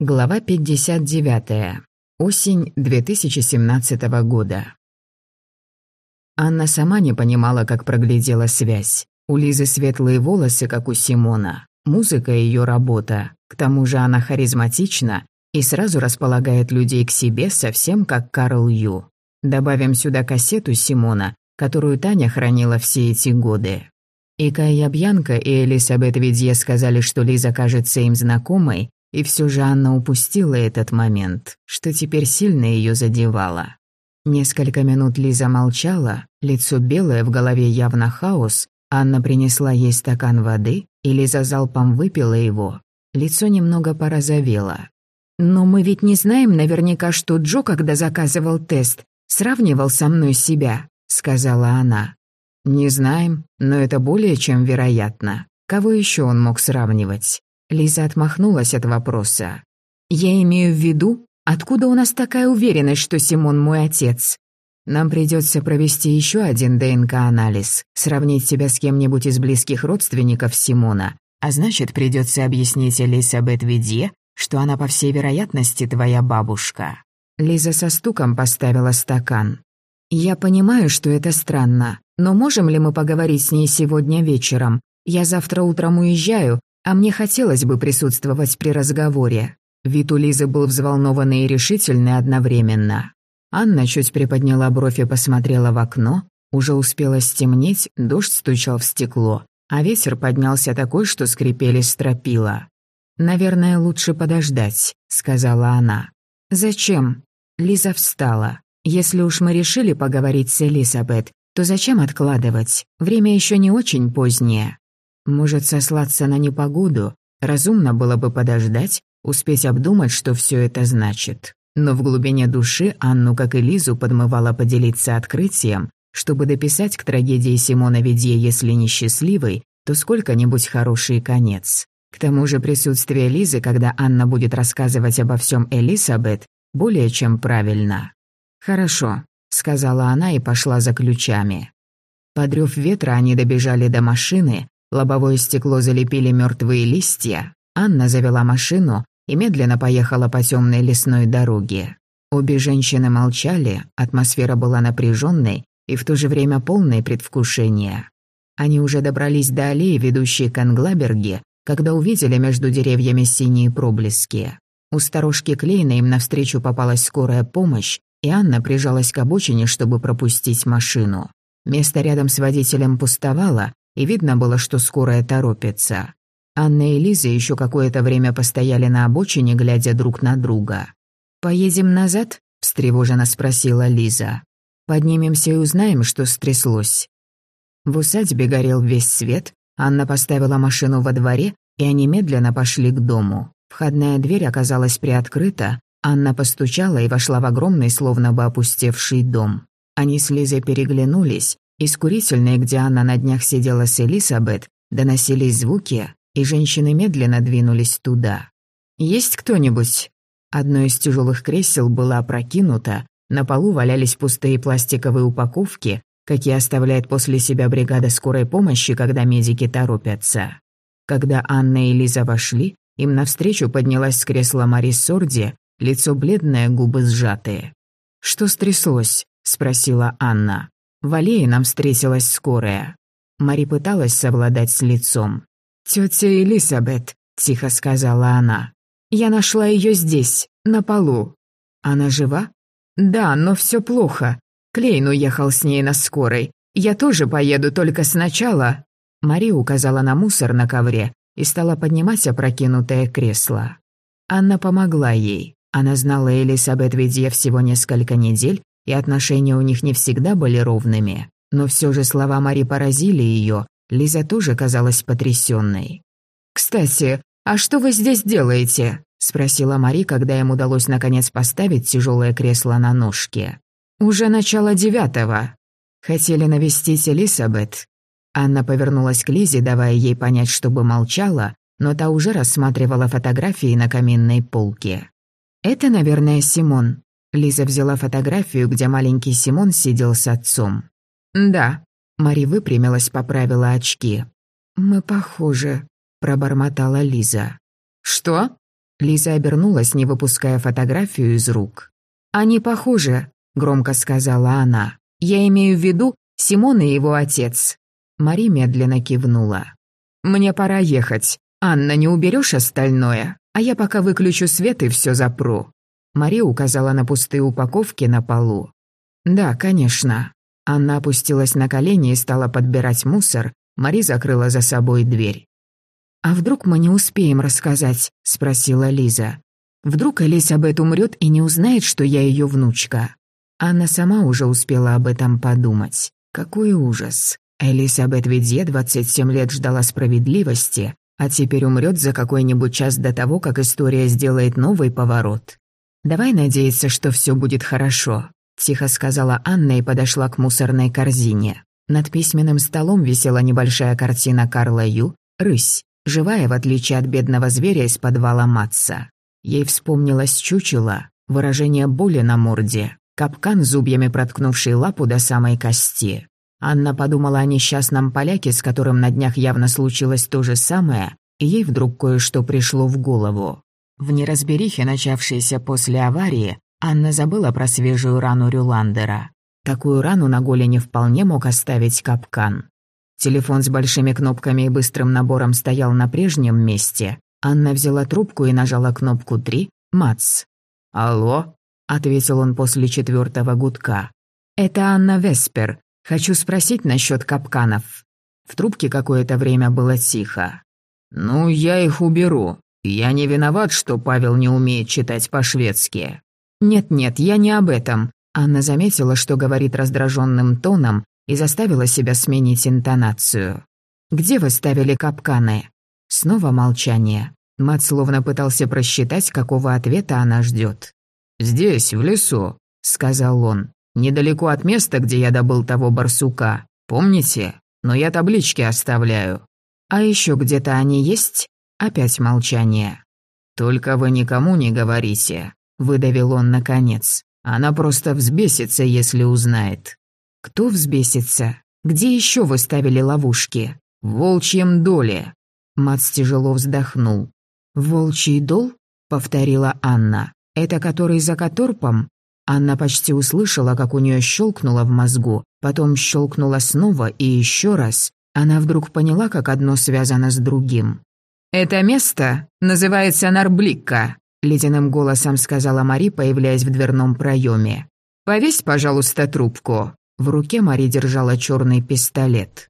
Глава 59. Осень 2017 года. Анна сама не понимала, как проглядела связь. У Лизы светлые волосы, как у Симона. Музыка – ее работа. К тому же она харизматична и сразу располагает людей к себе, совсем как Карл Ю. Добавим сюда кассету Симона, которую Таня хранила все эти годы. И Кая Бьянка, и Элисабет Видье сказали, что Лиза кажется им знакомой, и все же Анна упустила этот момент, что теперь сильно ее задевало. Несколько минут Лиза молчала, лицо белое, в голове явно хаос. Анна принесла ей стакан воды, и Лиза залпом выпила его. Лицо немного порозовело. «Но мы ведь не знаем наверняка, что Джо, когда заказывал тест, сравнивал со мной себя», — сказала она. «Не знаем, но это более чем вероятно. Кого еще он мог сравнивать?» Лиза отмахнулась от вопроса. «Я имею в виду, откуда у нас такая уверенность, что Симон мой отец? Нам придется провести еще один ДНК-анализ, сравнить тебя с кем-нибудь из близких родственников Симона, а значит, придется объяснить Элисабет Видье, что она, по всей вероятности, твоя бабушка». Лиза со стуком поставила стакан. «Я понимаю, что это странно, но можем ли мы поговорить с ней сегодня вечером? Я завтра утром уезжаю, а мне хотелось бы присутствовать при разговоре. Вид у Лизы был взволнованный и решительный одновременно. Анна чуть приподняла бровь и посмотрела в окно. Уже успело стемнеть, дождь стучал в стекло, а ветер поднялся такой, что скрипели стропила. «Наверное, лучше подождать», — сказала она. «Зачем?» Лиза встала. «Если уж мы решили поговорить с Элизабет, то зачем откладывать? Время еще не очень позднее». Может, сослаться на непогоду? Разумно было бы подождать, успеть обдумать, что все это значит. Но в глубине души Анну, как и Лизу, подмывала поделиться открытием, чтобы дописать к трагедии Симона Ведье, если не счастливый, то сколько-нибудь хороший конец. К тому же присутствие Лизы, когда Анна будет рассказывать обо всем Элисабет, более чем правильно. «Хорошо», — сказала она и пошла за ключами. Подрёв ветра, они добежали до машины, Лобовое стекло залепили мертвые листья. Анна завела машину и медленно поехала по темной лесной дороге. Обе женщины молчали, атмосфера была напряженной и в то же время полной предвкушения. Они уже добрались до аллеи, ведущей к Англаберге, когда увидели между деревьями синие проблески. У сторожки Клейна им навстречу попалась скорая помощь, и Анна прижалась к обочине, чтобы пропустить машину. Место рядом с водителем пустовало, и видно было, что скорая торопится. Анна и Лиза еще какое-то время постояли на обочине, глядя друг на друга. «Поедем назад?» – встревоженно спросила Лиза. «Поднимемся и узнаем, что стряслось». В усадьбе горел весь свет, Анна поставила машину во дворе, и они медленно пошли к дому. Входная дверь оказалась приоткрыта, Анна постучала и вошла в огромный, словно бы опустевший дом. Они с Лизой переглянулись, из курительной, где Анна на днях сидела с Элисабет, доносились звуки, и женщины медленно двинулись туда. «Есть кто-нибудь?» Одно из тяжелых кресел было опрокинуто, на полу валялись пустые пластиковые упаковки, какие оставляет после себя бригада скорой помощи, когда медики торопятся. Когда Анна и Лиза вошли, им навстречу поднялась с кресла Мари Сорди, лицо бледное, губы сжатые. «Что стряслось?» – спросила Анна. В аллее нам встретилась скорая. Мари пыталась совладать с лицом. «Тетя Элизабет», — тихо сказала она. «Я нашла ее здесь, на полу». «Она жива?» «Да, но все плохо. Клейн уехал с ней на скорой. Я тоже поеду, только сначала...» Мари указала на мусор на ковре и стала поднимать опрокинутое кресло. Анна помогла ей. Она знала Элисабет Ведье всего несколько недель и отношения у них не всегда были ровными. Но все же слова Мари поразили ее, Лиза тоже казалась потрясенной. «Кстати, а что вы здесь делаете?» — спросила Мари, когда им удалось наконец поставить тяжелое кресло на ножки. «Уже начало девятого. Хотели навестить Элисабет?» Анна повернулась к Лизе, давая ей понять, чтобы молчала, но та уже рассматривала фотографии на каминной полке. «Это, наверное, Симон», Лиза взяла фотографию, где маленький Симон сидел с отцом. «Да». Мари выпрямилась, поправила очки. «Мы похожи», — пробормотала Лиза. «Что?» Лиза обернулась, не выпуская фотографию из рук. «Они похожи», — громко сказала она. «Я имею в виду Симон и его отец». Мари медленно кивнула. «Мне пора ехать. Анна, не уберешь остальное? А я пока выключу свет и все запру». Мари указала на пустые упаковки на полу. «Да, конечно». Анна опустилась на колени и стала подбирать мусор. Мари закрыла за собой дверь. «А вдруг мы не успеем рассказать?» – спросила Лиза. «Вдруг Элисабет умрет и не узнает, что я ее внучка?» Анна сама уже успела об этом подумать. Какой ужас. Элисабет Видье 27 лет ждала справедливости, а теперь умрет за какой-нибудь час до того, как история сделает новый поворот. «Давай надеяться, что все будет хорошо», – тихо сказала Анна и подошла к мусорной корзине. Над письменным столом висела небольшая картина Карла Ю «Рысь», живая в отличие от бедного зверя из подвала Матца. Ей вспомнилось чучело, выражение боли на морде, капкан зубьями проткнувший лапу до самой кости. Анна подумала о несчастном поляке, с которым на днях явно случилось то же самое, и ей вдруг кое-что пришло в голову. В неразберихе, начавшейся после аварии, Анна забыла про свежую рану Рюландера. Такую рану на голени вполне мог оставить капкан. Телефон с большими кнопками и быстрым набором стоял на прежнем месте. Анна взяла трубку и нажала кнопку три. «Мац». «Алло?» — ответил он после четвертого гудка. «Это Анна Веспер. Хочу спросить насчет капканов». В трубке какое-то время было тихо. «Ну, я их уберу. Я не виноват, что Павел не умеет читать по-шведски». «Нет-нет, я не об этом». Анна заметила, что говорит раздраженным тоном, и заставила себя сменить интонацию. «Где вы ставили капканы?» Снова молчание. Мат словно пытался просчитать, какого ответа она ждет. «Здесь, в лесу», — сказал он. Недалеко от места, где я добыл того барсука. Помните? Но я таблички оставляю. А еще где-то они есть? Опять молчание. Только вы никому не говорите, выдавил он наконец. Она просто взбесится, если узнает. Кто взбесится? Где еще вы ставили ловушки? В волчьем доле. Мац тяжело вздохнул. «Волчий дол?» — повторила Анна. «Это который за Которпом? Анна почти услышала, как у нее щелкнуло в мозгу, потом щелкнуло снова и еще раз. Она вдруг поняла, как одно связано с другим. «Это место называется Нарбликка», — ледяным голосом сказала Мари, появляясь в дверном проеме. «Повесь, пожалуйста, трубку». В руке Мари держала черный пистолет.